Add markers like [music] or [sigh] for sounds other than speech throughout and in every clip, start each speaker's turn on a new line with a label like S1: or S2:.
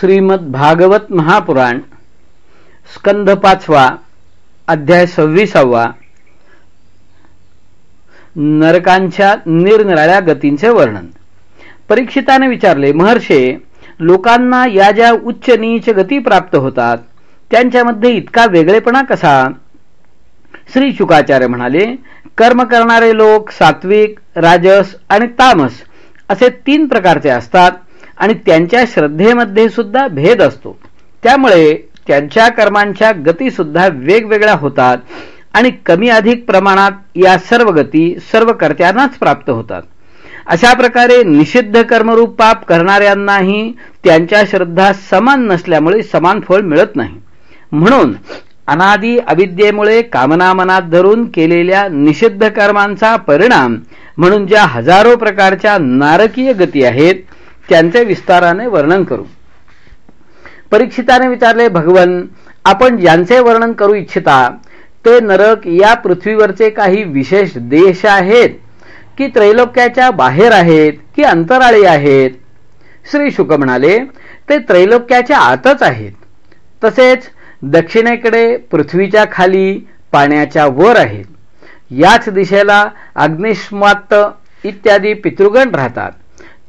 S1: श्रीमद भागवत महापुराण स्कंध पाचवा अध्याय सव्वीसावा. नरकांच्या निरनिराळ्या गतींचे वर्णन. परीक्षिताने विचारले महर्षे लोकांना या ज्या उच्च नीच गती प्राप्त होतात त्यांच्यामध्ये इतका वेगळेपणा कसा? श्री शुकाचार्य म्हणाले कर्म करणारे लोक सात्विक राजस आणि तामस असे तीन प्रकारचे असतात. आणि त्यांच्या श्रद्धेमध्ये सुद्धा भेद असतो. त्यामुळे त्यांच्या कर्मांच्या गती सुद्धा वेगवेगळ्या होतात आणि कमी अधिक प्रमाणात या सर्व गती सर्व कर्त्यांनाच प्राप्त होतात. अशा प्रकारे निषिद्ध कर्मरूप पाप करणाऱ्यांनाही त्यांच्या श्रद्धा समान नसल्यामुळे समान फळ मिळत नाही. म्हणून अनादी अविद्येमुळे कामना मनात धरून केलेल्या निषिद्ध कर्मांचा परिणाम म्हणून ज्या हजारो प्रकारच्या नारकीय गती आहेत त्यांचे विस्ताराने वर्णन करू. परीक्षिताने विचारले भगवन आपण ज्यांचे वर्णन करू इच्छिता ते नरक या पृथ्वीवरचे काही विशेष देश आहेत? की त्रैलोक्याच्या बाहेर आहेत की अंतराळी आहेत? श्री शुक म्हणाले ते त्रैलोक्याच्या आतच आहेत. तसेच दक्षिणेकडे पृथ्वीच्या खाली पाण्याच्या वर आहेत. याच दिशेला अग्निष्मात इत्यादी पितृगण राहतात.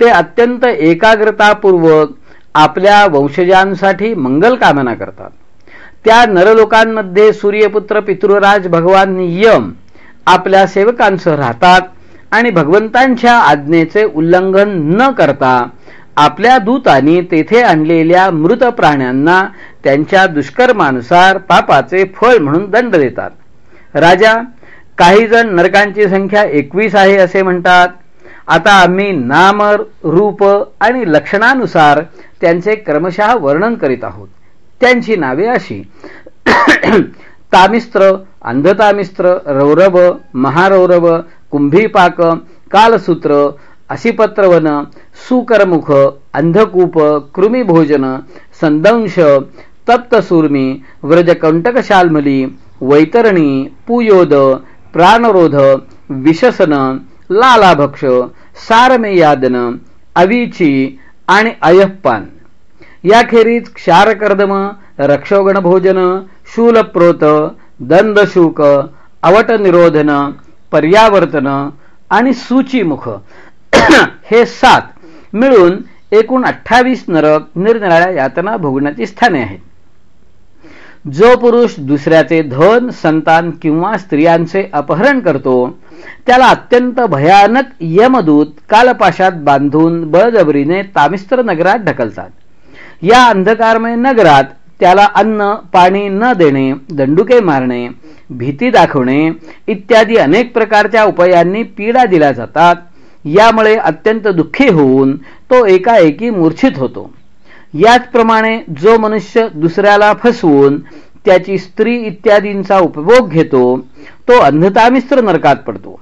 S1: ते अत्यंत एकाग्रतापूर्वक आपल्या वंशजांसाठी मंगल कामना करतात. त्या नरलोकांमध्ये सूर्यपुत्र पितृराज भगवान यम आपल्या सेवकांसह राहतात आणि भगवंतांच्या आज्ञेचे उल्लंघन न करता आपल्या दूतांनी तेथे आणलेल्या मृत प्राण्यांना त्यांच्या दुष्कर्मानुसार पापाचे फळ म्हणून दंड देतात. राजा काही जण नरकांची संख्या एकवीस आहे असे म्हणतात. आता आम्ही नाम रूप आणि लक्षणानुसार त्यांचे क्रमशः वर्णन करीत आहोत. त्यांची नावे अशी. [clears throat] तामिस्त्र अंधतामिस्त्र रौरव महारौरव कुंभीपाक कालसूत्र असिपत्रवन सुकरमुख अंधकूप कृमिभोजन संदंश तप्तसूर्मी व्रजकंटकशाल्मली वैतरणी पुयोद प्राणरोध विशसन लालाभक्ष सारमेयादन अविची आणि अयप्पान. याखेरीज क्षारकर्दम रक्षोगण भोजन शूलप्रोत दंदशूक अवट निरोधन पर्यावर्तन आणि सूचीमुख. [coughs] हे सात मिळून एकूण अठ्ठावीस नरक निरनिराळ्या यातना भोगण्याची स्थाने आहेत. जो पुरुष दुसऱ्याचे धन संतान किंवा स्त्रियांचे अपहरण करतो त्याला अत्यंत भयानक यमदूत कालपाशात बांधून बळजबरीने तामिस्त्र नगरात ढकलतात. या अंधकारमय नगरात त्याला अन्न पाणी न देणे दंडुके मारणे भीती दाखवणे इत्यादी अनेक प्रकारच्या उपायांनी पीडा दिल्या जातात. यामुळे अत्यंत दुःखी होऊन तो एकाएकी मूर्छित होतो. याचप्रमाणे जो मनुष्य दुसऱ्याला फसवून त्याची स्त्री इत्यादींचा उपभोग घेतो तो अंधतामिस्त्र नरकात पडतो.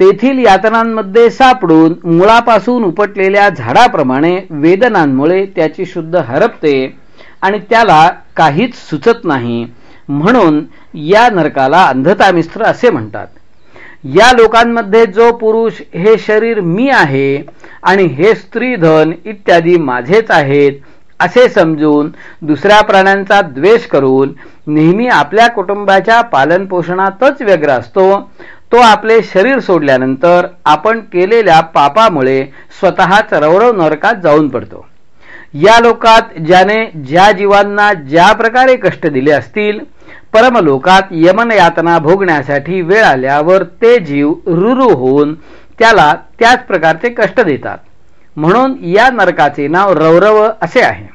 S1: तेथील यातनांमध्ये सापडून मुळापासून उपटलेल्या झाडाप्रमाणे वेदनांमुळे त्याची शुद्ध हरपते आणि त्याला काहीच सुचत नाही. म्हणून या नरकाला अंधतामिस्त्र असे म्हणतात. या लोकांमध्ये जो पुरुष हे शरीर मी आहे आणि हे स्त्री धन इत्यादी माझेच आहेत असे समजून दुसऱ्या प्राण्यांचा द्वेष करून नेहमी आपल्या कुटुंबाच्या पालनपोषणातच व्यग्र असतो. तो आपले शरीर सोडल्यानंतर आपण केलेल्या पापामुळे स्वतःच रवरव नरकात जाऊन पडतो. या लोकात ज्याने ज्या जीवांना ज्या प्रकारे कष्ट दिले असतील परमलोकात यमन यातना भोगण्यासाठी वेळ आल्यावर ते जीव रुरु होऊन त्याला त्याच प्रकारचे कष्ट देतात. म्हणून या नरकाचे नाव रौरव असे आहे.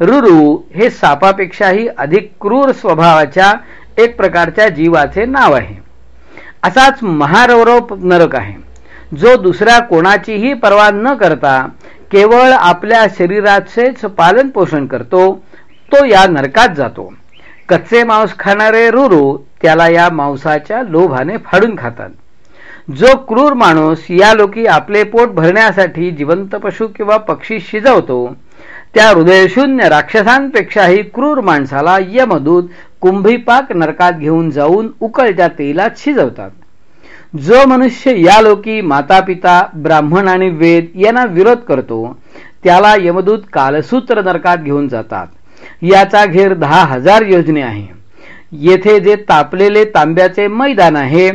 S1: रुरु हे सापापेक्षाही अधिक क्रूर स्वभावाच्या एक प्रकारच्या जीवाचे नाव आहे. असाच महारौरव नरक आहे. जो दुसऱ्या कोणाचीही पर्वा न करता केवळ आपल्या शरीराचेच पालन पोषण करतो तो या नरकात जातो. कच्चे मांस खाणारे रुरू त्याला या मांसाच्या लोभाने फाडून खातात. जो क्रूर माणूस या लोकी आपले पोट भरण्यासाठी जिवंत पशु किंवा पक्षी शिजवतो त्या हृदयशून्य राक्षसांपेक्षाही क्रूर माणसाला यमदूत कुंभीपाक नरकात घेऊन जाऊन उकळत्या तेलात शिजवतात. जो मनुष्य या लोकी माता पिता ब्राह्मण आणि वेद यांना विरोध करतो त्याला यमदूत कालसूत्र नरकात घेऊन जातात. याचा घेर दहा हजार योजने आहे. येथे जे तापलेले तांब्याचे मैदान आहे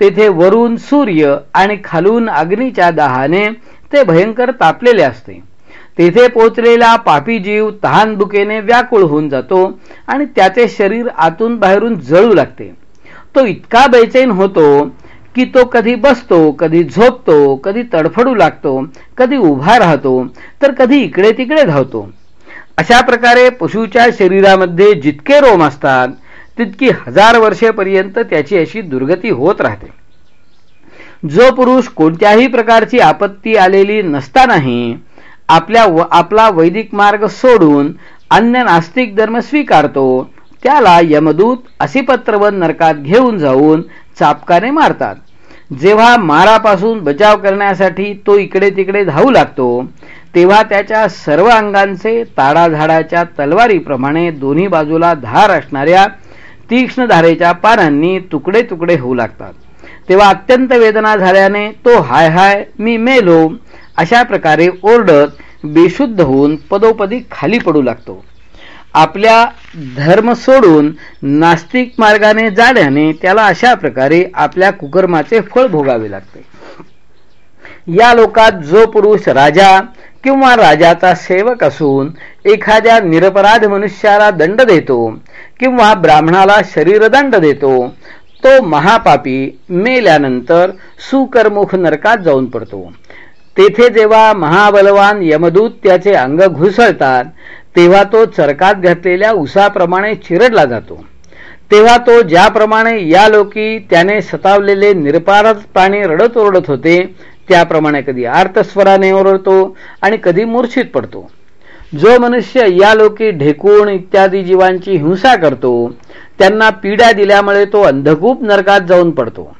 S1: तेथे वरून सूर्य आणि खालून अग्नीच्या दाहाने ते भयंकर तापलेले असते. तेथे पोचलेला पापी जीव तहानबुकेने व्याकुळ होऊन जातो आणि त्याचे शरीर आतून बाहेरून जळू लागते. तो इतका बेचैन होतो की तो कधी बसतो कधी झोपतो कधी तडफडू लागतो कधी उभा राहतो तर कधी इकडे तिकडे धावतो. अशा प्रकारे पशुच्या शरीरामध्ये जितके रोम असतात तितकी हजार वर्षेपर्यंत त्याची अशी दुर्गती होत राहते. जो पुरुष कोणत्याही प्रकारची आपत्ती आलेली नसतानाही आपल्या आपला वैदिक मार्ग सोडून अन्य नास्तिक धर्म स्वीकारतो त्याला यमदूत असिपत्रवन नरकात घेऊन जाऊन चापकाने मारतात. जेव्हा मारापासून बचाव करण्यासाठी तो इकडे तिकडे धावू लागतो तेव्हा त्याच्या सर्व अंगांचे ताडाझाडाच्या तलवारीप्रमाणे दोन्ही बाजूला धार असणाऱ्या तीक्ष्ण धारेच्या पानांनी तुकडे तुकडे होऊ लागतात. तेव्हा अत्यंत वेदना झाल्याने तो हाय हाय मी मेलो अशा प्रकारे ओरडत बेशुद्ध होऊन पदोपदी खाली पडू लागतो. आपल्या धर्म सोडून नास्तिक मार्गाने जाण्याने त्याला अशा प्रकारे आपल्या कुकर्माचे फळ भोगावे लागते. या लोकात जो पुरुष राजा किंवा राजाचा सेवक असून एखाद्या निरपराध मनुष्याला दंड देतो किंवा ब्राह्मणाला शरीरदंड देतो तो महापापी मेल्यानंतर सुकरमुख नरकात जाऊन पडतो. तेथे जेव्हा महाबलवान यमदूत त्याचे अंग घुसळतात तेव्हा तो चरकात घातलेल्या उसाप्रमाणे चिरडला जातो. तेव्हा तो ज्याप्रमाणे या लोकी त्याने सतावलेले निरपारच प्राणी रडत ओरडत होते त्याप्रमाणे कधी आर्तस्वराने ओरडतो आणि कधी मूर्छित पडतो. जो मनुष्य या लोकी ढेकूण इत्यादी जीवांची हिंसा करतो त्यांना पीडा दिल्यामुळे तो अंधकूप नरकात जाऊन पडतो.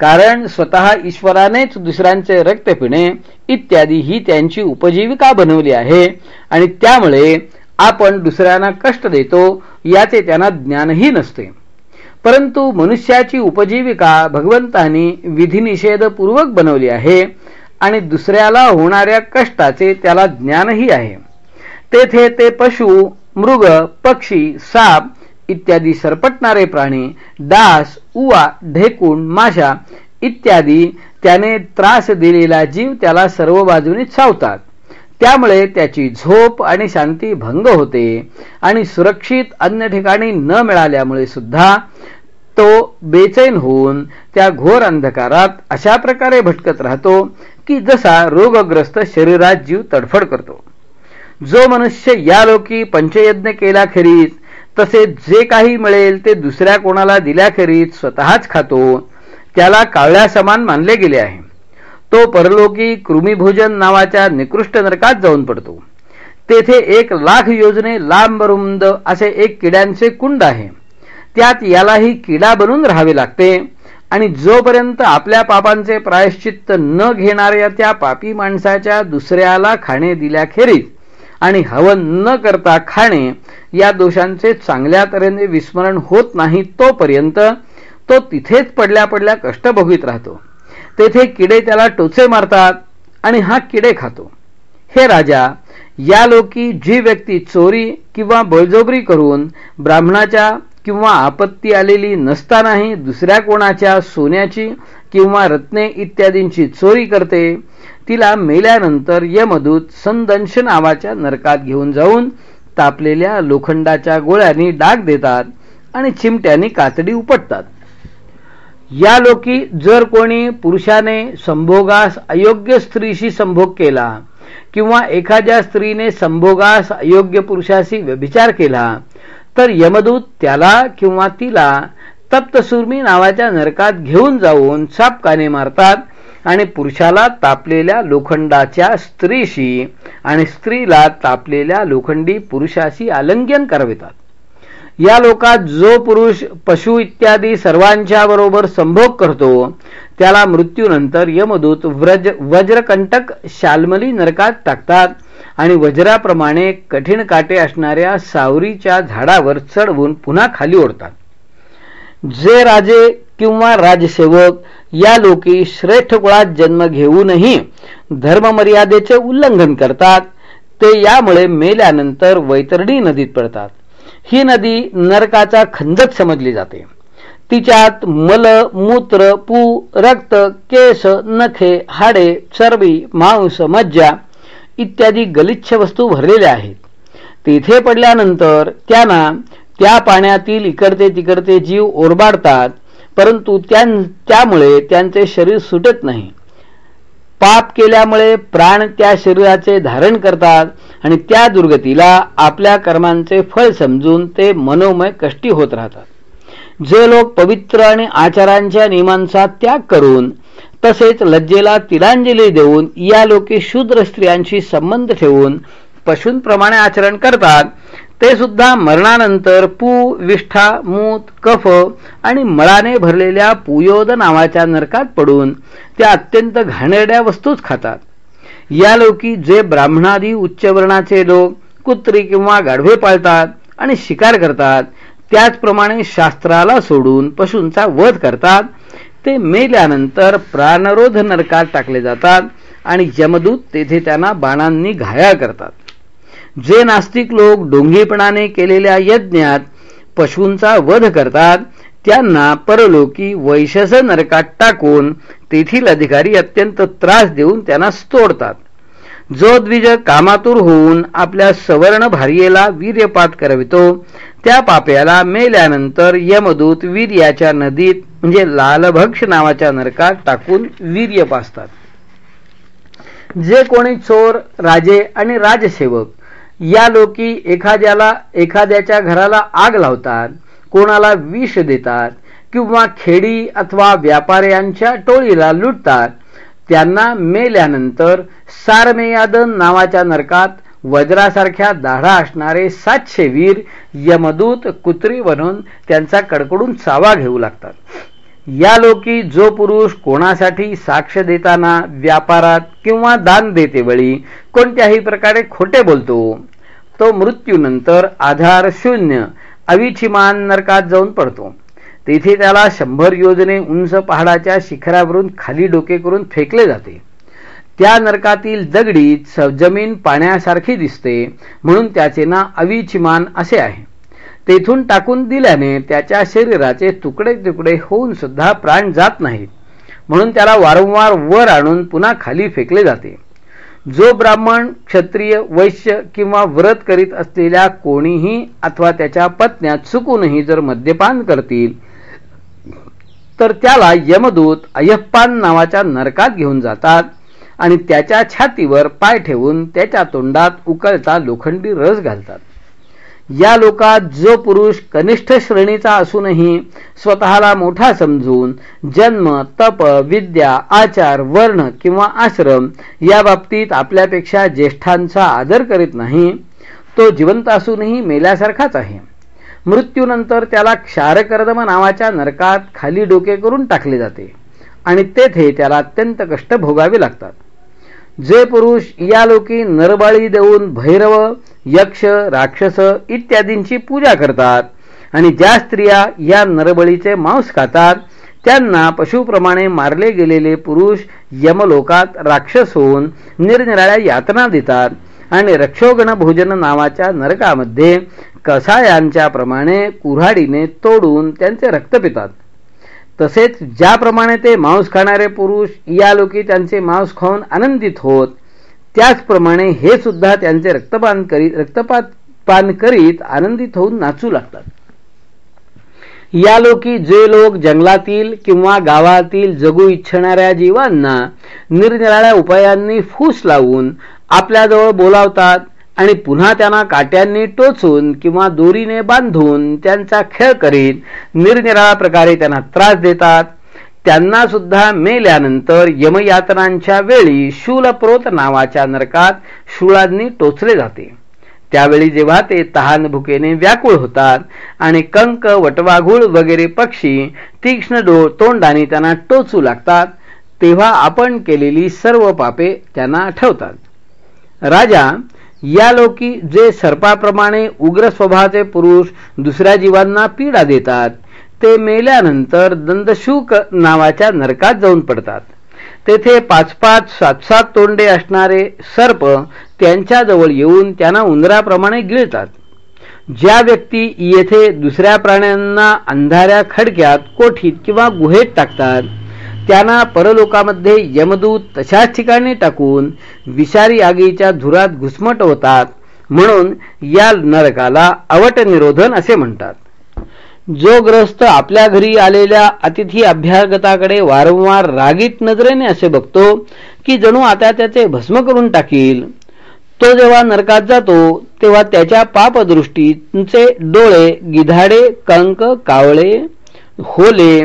S1: कारण स्वतः ईश्वरानेच दुसऱ्यांचे रक्त पिणे इत्यादी ही त्यांची उपजीविका बनवली आहे. आणि त्यामुळे आपण दुसऱ्यांना कष्ट देतो याचे त्यांना ज्ञानही नसते. परंतु मनुष्याची उपजीविका भगवंतांनी विधिनिषेधपूर्वक बनवली आहे आणि दुसऱ्याला होणाऱ्या कष्टाचे त्याला ज्ञानही आहे. तेथे ते पशु मृग पक्षी साप इत्यादी सरपटणारे प्राणी डास उवा ढेकूण माशा इत्यादी त्याने त्रास दिलेला जीव त्याला सर्व बाजूने चावतात. त्यामुळे त्याची झोप आणि शांती भंग होते आणि सुरक्षित अन्य ठिकाणी न मिळाल्यामुळे सुद्धा तो बेचैन होऊन त्या घोर अंधकारात अशा प्रकारे भटकत राहतो की जसा रोगग्रस्त शरीरात जीव तडफड करतो. जो मनुष्य या लोकी पंचयज्ञ केला खेरीज तसेच जे काही मिळेल ते दुसऱ्या कोणाला दिल्याखेरीज स्वतःच खातो. त्याला कावळ्या समान मानले गेले आहे. तो परलोकी कृमीभोजन नावाच्या निकृष्ट नरकात जाऊन पडतो. तेथे एक लाख योजने लांब रुंद असे एक किड्यांचे कुंड आहे. त्यात यालाही किडा बनून राहावे लागते आणि जोपर्यंत आपल्या पापांचे प्रायश्चित्त न घेणाऱ्या त्या पापी माणसाच्या दुसऱ्याला खाणे दिल्याखेरीज आणि हवन न करता खाणे या दोषांचे चांगल्या तऱ्हेने विस्मरण होत नाही तोपर्यंत तो तिथेच पडल्या पडल्या कष्ट भोगीत राहतो. तेथे किडे त्याला टोचे मारतात आणि हा किडे खातो. हे राजा या लोकी जी व्यक्ती चोरी किंवा बळजोबरी करून ब्राह्मणाच्या किंवा आपत्ती आलेली नसतानाही दुसऱ्या कोणाच्या सोन्याची किंवा रत्ने इत्यादींची चोरी करते तिला मेल्यानंतर यमदूत संदंश नावाच्या नरकात घेऊन जाऊन तापलेल्या लोखंडाच्या गोळ्यांनी डाग देतात आणि चिमट्यानी कातडी उपटतात. या लोकी जर कोणी पुरुषाने संभोगास अयोग्य स्त्रीशी संभोग केला किंवा एखाद्या स्त्रीने संभोगास अयोग्य पुरुषाशी व्यभिचार केला तर यमदूत त्याला किंवा तिला तप्तसुर्मी नावाच्या नरकात घेऊन जाऊन सापकाने मारतात आणि पुरुषाला तापलेल्या लोखंडाच्या स्त्रीशी आणि स्त्रीला तापलेल्या लोखंडी पुरुषाशी आलिंगन करवितात. या लोकात जो पुरुष पशु इत्यादी सर्वांच्या बरोबर संभोग करतो त्याला मृत्यूनंतर यमदूत व्रज वज्रकंटक शालमली नरकात टाकतात आणि वज्राप्रमाणे कठीण काटे असणाऱ्या सावरीच्या झाडावर चढवून पुन्हा खाली ओढतात. जे राजे किंवा राजसेवक या लोकी श्रेष्ठ कुळात जन्म घेऊनही धर्ममर्यादेचे उल्लंघन करतात. ते यामुळे मेल्यानंतर वैतरणी नदीत पडतात. ही नदी नरकाचा खंदक समजली जाते. तिच्यात मल मूत्र पू रक्त केस नखे हाडे चरबी मांस मज्जा इत्यादी गलिच्छ वस्तू भरलेल्या आहेत. तिथे पडल्यानंतर त्यांना त्या पाण्यातील इकडते तिकडते जीव ओरबाडतात. परंतु त्यामुळे त्यांचे शरीर सुटत नाही. पाप केल्यामुळे प्राण त्या शरीराचे धारण करतात आणि त्या दुर्गतीला आपल्या कर्मांचे फळ समजून ते मनोमय कष्टी होत राहतात. जे लोक पवित्र आणि आचारांच्या नियमांचा त्याग करून तसेच लज्जेला तिलांजली देऊन या लोके शूद्र स्त्रियांशी संबंध ठेवून पशूंप्रमाणे आचरण करतात ते सुद्धा मरणानंतर पू विष्ठा मूत कफ आणि मळाने भरलेल्या पुयोद नावाच्या नरकात पडून त्या अत्यंत घाणेरड्या वस्तूच खातात. या लोकी जे ब्राह्मणादी उच्चवर्णाचे लोक कुत्री किंवा गाढवे पाळतात आणि शिकार करतात त्याचप्रमाणे शास्त्राला सोडून पशूंचा वध करतात ते मेल्यानंतर प्राणरोध नरकात टाकले जातात आणि यमदूत तेथे त्यांना बाणांनी घायाळ करतात. जे नास्तिक लोक डोंगीपणाने केलेल्या यज्ञात पशूंचा वध करतात त्यांना परलोकी वैशस नरकात टाकून तेथील अधिकारी अत्यंत त्रास देऊन त्यांना स्तोडतात जो द्विज कामातूर होऊन आपल्या सवर्ण भार्येला वीर्यपात करवितो त्या पाप्याला मेल्यानंतर यमदूत वीर्याच्या नदीत म्हणजे लालभक्ष नावाच्या नरकात टाकून वीर्य पासतात जे कोणी चोर राजे आणि राजसेवक या लोकी एखाद्याला एखाद्याच्या घराला आग लावतात कोणाला विष देतात किंवा खेडी अथवा व्यापाऱ्यांच्या टोळीला लुटतात त्यांना मेल्यानंतर सारमेयादन नावाच्या नरकात वज्रासारख्या दाढा असणारे सातशे वीर यमदूत कुत्री बनून त्यांचा कडकडून चावा घेऊ लागतात. या लोकी जो पुरुष कोणासाठी साक्ष देताना व्यापारात किंवा दान देतेवेळी कोणत्याही प्रकारे खोटे बोलतो तो मृत्यूनंतर आधार शून्य अविछिमान नरकात जाऊन पडतो. तेथे त्याला शंभर योजने उंच पहाडाच्या शिखरावरून खाली डोके करून फेकले जाते. त्या नरकातील दगडीत जमीन पाण्यासारखी दिसते म्हणून त्याचे नाव अविचिमान असे आहे. तेथून टाकून दिल्याने त्याच्या शरीराचे तुकडे तुकडे होऊन सुद्धा प्राण जात नाहीत. म्हणून त्याला वारंवार वर आणून पुन्हा खाली फेकले जाते. जो ब्राह्मण क्षत्रिय वैश्य किंवा व्रत करीत असलेल्या कोणीही अथवा त्याच्या पत्न्या चुकूनही जर मद्यपान करतील तर त्याला यमदूत अयप्पान नावाच्या नरकात घेऊन जातात आणि त्याच्या छातीवर पाय ठेवून त्याच्या तोंडात उकळता लोखंडी रस घालतात. या लोकात जो पुरुष कनिष्ठ श्रेणीचा असूनही स्वतःला मोठा समजून जन्म तप विद्या आचार वर्ण किंवा आश्रम या बाबतीत आपल्यापेक्षा ज्येष्ठांचा आदर करीत नाही तो जिवंत असूनही मेल्यासारखाच आहे. मृत्यूनंतर त्याला क्षारकर्दम नावाच्या नरकात खाली डोके करून टाकले जाते आणि तेथे त्याला अत्यंत कष्ट भोगावे लागतात. जे पुरुष या लोकी नरबाळी देऊन भैरव यक्ष राक्षस इत्यादींची पूजा करतात. आणि ज्या स्त्रिया या नरबळीचे मांस खातात त्यांना पशुप्रमाणे मारले गेलेले पुरुष यमलोकात राक्षस होऊन निरनिराळ्या यातना देतात. आणि रक्षोगण भोजन नावाच्या नरकामध्ये कसायांच्या प्रमाणे कुऱ्हाडीने तोडून त्यांचे रक्त पितात. तसेच ज्याप्रमाणे ते मांस खाणारे पुरुष या लोकी त्यांचे मांस खाऊन आनंदित होत त्याचप्रमाणे हे सुद्धा त्यांचे रक्तपान करीत रक्तपात पान करीत आनंदित होऊन नाचू लागतात. या लोकी जे लोक जंगलातील किंवा गावातील जगू इच्छणाऱ्या जीवांना निरनिराळ्या उपायांनी फूस लावून आपल्याजवळ बोलावतात आणि पुन्हा त्यांना काट्यांनी टोचून किंवा दोरीने बांधून त्यांचा खेळ करीत निरनिराळ्या प्रकारे त्यांना त्रास देतात त्यांना सुद्धा मेल्यानंतर यमयातनांच्या वेळी शूलप्रोत नावाच्या नरकात शूळांनी टोचले जाते. त्यावेळी जेव्हा ते तहान भुकेने व्याकुळ होतात आणि कंक वटवाघूळ वगैरे पक्षी तीक्ष्ण डो तोंडाने त्यांना टोचू लागतात तेव्हा आपण केलेली सर्व पापे त्यांना आठवतात राजा या लोकी जे सर्पाप्रमाणे उग्र स्वभावाचे पुरुष दुसऱ्या जीवांना पीडा देतात ते मेल्यानंतर दंदशूक नावाच्या नरकात जाऊन पडतात. तेथे पाच पाच सात सात तोंडे असणारे सर्प त्यांच्याजवळ येऊन त्यांना उंदराप्रमाणे गिळतात. ज्या व्यक्ती येथे दुसऱ्या प्राण्यांना अंधाऱ्या खडक्यात कोठीत किंवा गुहेत टाकतात त्यांना परलोकामध्ये यमदूत तशाच ठिकाणी टाकून विषारी आगीच्या धुरात घुसमट होतात म्हणून या नरकाला अवट निरोधन असे म्हणतात. जो ग्रस्त आपल्या घरी आलेल्या अतिथी अभ्यागताकडे वारंवार रागीत नजरेने असे बघतो की जणू आता त्याचे भस्म करून टाकील. तो जेव्हा नरकात जातो तेव्हा त्याच्या पापदृष्टीचे डोळे गिधाडे कंक कावळे होले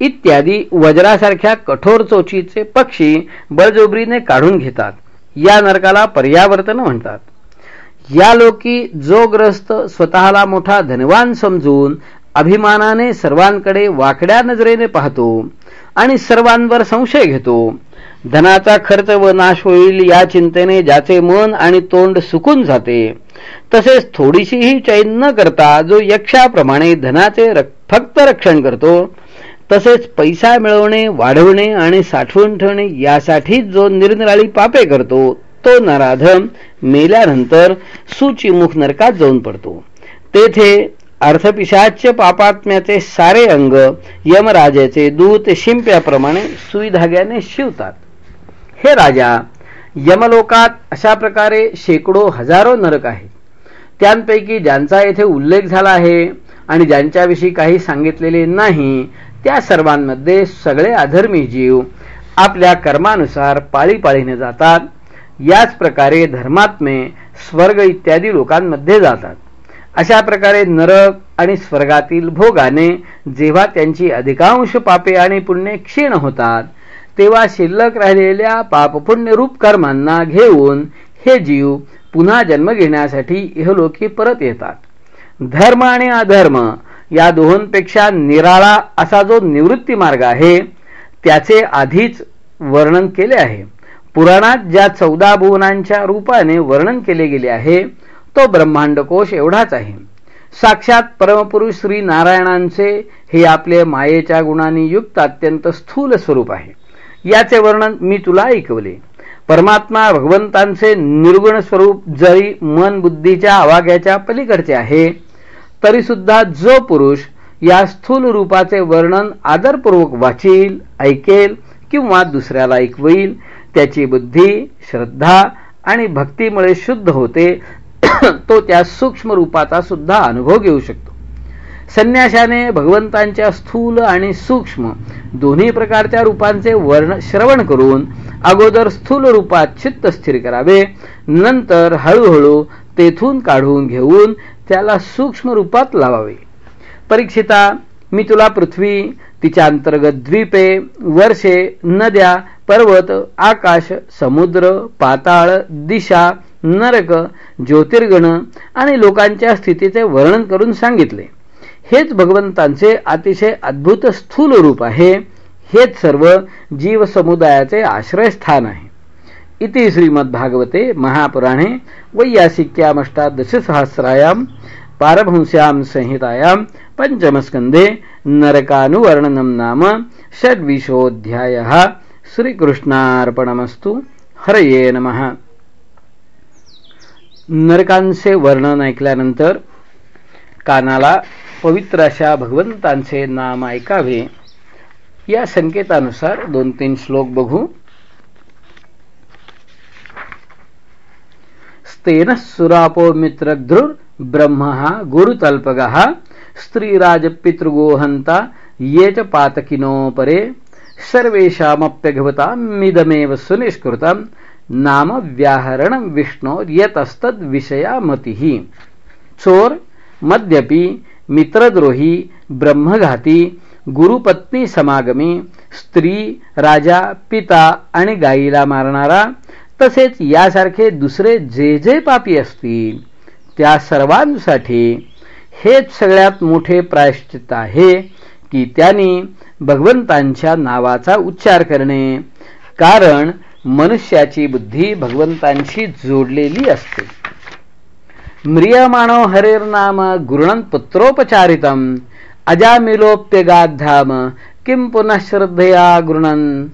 S1: इत्यादी वज्रासारख्या कठोर चोचीचे पक्षी बळजोबरीने काढून घेतात. या नरकाला पर्यावर्तन म्हणतात. या लोकी जो ग्रस्त स्वतःला मोठा धनवान समजून अभिमानाने सर्वांकडे वाकड्या नजरेने पाहतो आणि सर्वांवर संशय घेतो. धनाचा खर्च व नाश होईल या चिंतेने ज्याचे मन आणि तोंड सुकून जाते तसेच थोडीशीही चैन न करता जो यक्षाप्रमाणे धनाचे फक्त रक्षण करतो तसेच पैसा मिळवणे वाढवणे आणि साठवून ठेवणे यासाठी जो निरनिराळी पापे करतो तो नराधम मेल्यानंतर सुचिमुख नरकात जाऊन पडतो. तेथे अर्थपिशाच्य पापात्म्याचे सारे अंग यमराजाचे दूत शिंप्याप्रमाणे सुईधाग्याने शिवतात. हे राजा यमलोकात अशा प्रकारे शेकडो हजारो नरक आहेत. त्यांपैकी ज्यांचा येथे उल्लेख झाला आहे आणि ज्यांच्याविषयी काही सांगितलेले नाही त्या सर्वांमध्ये सगळे अधर्मी जीव आपल्या कर्मानुसार पाळीपाळीने जातात. याच प्रकारे धर्मात्मे स्वर्ग इत्यादी लोकांमध्ये जातात. अशा प्रकारे नरक आणि स्वर्गातील भोगाने जेव्हा त्यांची अधिकांश पापे आणि पुण्य क्षीण होतात तेव्हा शिल्लक राहिलेल्या पापपुण्यरूप कर्मांना घेऊन हे जीव पुन्हा जन्म घेण्यासाठी इहलोकी परत येतात. धर्म आणि अधर्म या दोहोंपेक्षा निराळा असा जो निवृत्ती मार्ग आहे त्याचे आधीच वर्णन केले आहे. पुराणात ज्या चौदा भुवनांच्या रूपाने वर्णन केले गेले आहे तो ब्रह्मांडकोश एवढाच आहे. साक्षात परमपुरुष श्री नारायणांचे हे आपले मायेच्या गुणांनी युक्त अत्यंत स्थूल स्वरूप आहे. याचे वर्णन मी तुला ऐकवले. परमात्मा भगवंतांचे निर्गुण स्वरूप जरी मन बुद्धीच्या आवाग्याच्या पलीकडचे आहे तरी सुद्धा जो पुरुष या स्थूल रूपाचे वर्णन आदरपूर्वक वाचील ऐकेल किंवा दुसऱ्याला ऐकवेल त्याची बुद्धी श्रद्धा आणि भक्तीमुळे शुद्ध होते तो त्या सूक्ष्म रूपाचा सुद्धा अनुभव घेऊ शकतो. संन्याशाने भगवंतांच्या स्थूल आणि सूक्ष्म दोन्ही प्रकारच्या रूपांचे वर्ण श्रवण करून अगोदर स्थूल रूपात चित्त स्थिर करावे नंतर हळूहळू तेथून काढून घेऊन त्याला सूक्ष्म रूपात लावावे. परीक्षिता मी तुला पृथ्वी तिच्या अंतर्गत द्वीपे वर्षे नद्या पर्वत आकाश समुद्र पाताळ दिशा नरक ज्योतिर्गण आणि लोकांच्या स्थितीचे वर्णन करून सांगितले. हेच भगवंतांचे अतिशय अद्भुत स्थूल रूप आहे. हेच सर्व जीव समुदायाचे आश्रयस्थान आहे. इति श्रीमद्भागवते महापुराणे वैयासिक्यामष्टादशसहस्रायां पारभंस्यां संहितायां पञ्चमस्कन्धे नरकानुवर्णनं नाम षड्विशोऽध्यायः. श्रीकृष्णार्पणमस्तु. हरये नमः. नरकांचे वर्णन ऐकल्यानंतर कानाला पवित्र अशा भगवंतांचे नाम ऐकावे. या संकेतानुसार दोन तीन श्लोक बघू. स्तेन सुरापो मित्रध्रुर ब्रह्म गुरुतल्पग स्त्रीराज पितृगोहंता ये च पातकिनो परे सर्वेषामप्यघवतामिदमेव सुनिष्कृतम नाम व्याहरण विष्णो विषया विषयामतिः। चोर मद्यपी मित्रद्रोही ब्रह्मघाती गुरुपत्नी समागमी स्त्री राजा पिता आणि गायीला मारणारा तसेच यासारखे दुसरे जे जे पापी असतील त्या सर्वांसाठी हेच सगळ्यात मोठे प्रायश्चित आहे की त्यांनी भगवंतांच्या नावाचा उच्चार करणे. कारण मनुष्याची बुद्धी भगवंतांशी जोडलेली असते. म्रियमाणो नाम गुरुणन पुत्रोपचारितम। अजामिलोप्यगाधाम किम पुनः श्रद्धया गृणन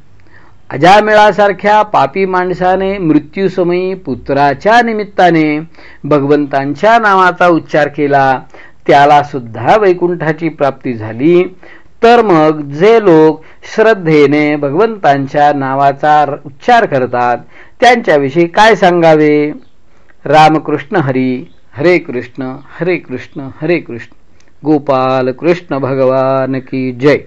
S1: अजामिळासारख्या पापी माणसाने मृत्यूसमयी पुत्राच्या निमित्ताने भगवंतांच्या नावाचा उच्चार केला. त्याला सुद्धा वैकुंठाची प्राप्ती झाली. तर मग जे लोक श्रद्धेने भगवंतांच्या नावाचा उच्चार करतात त्यांच्याविषयी काय सांगावे? रामकृष्ण हरी हरे कृष्ण हरे कृष्ण हरे कृष्ण. गोपाल कृष्ण भगवान की जय.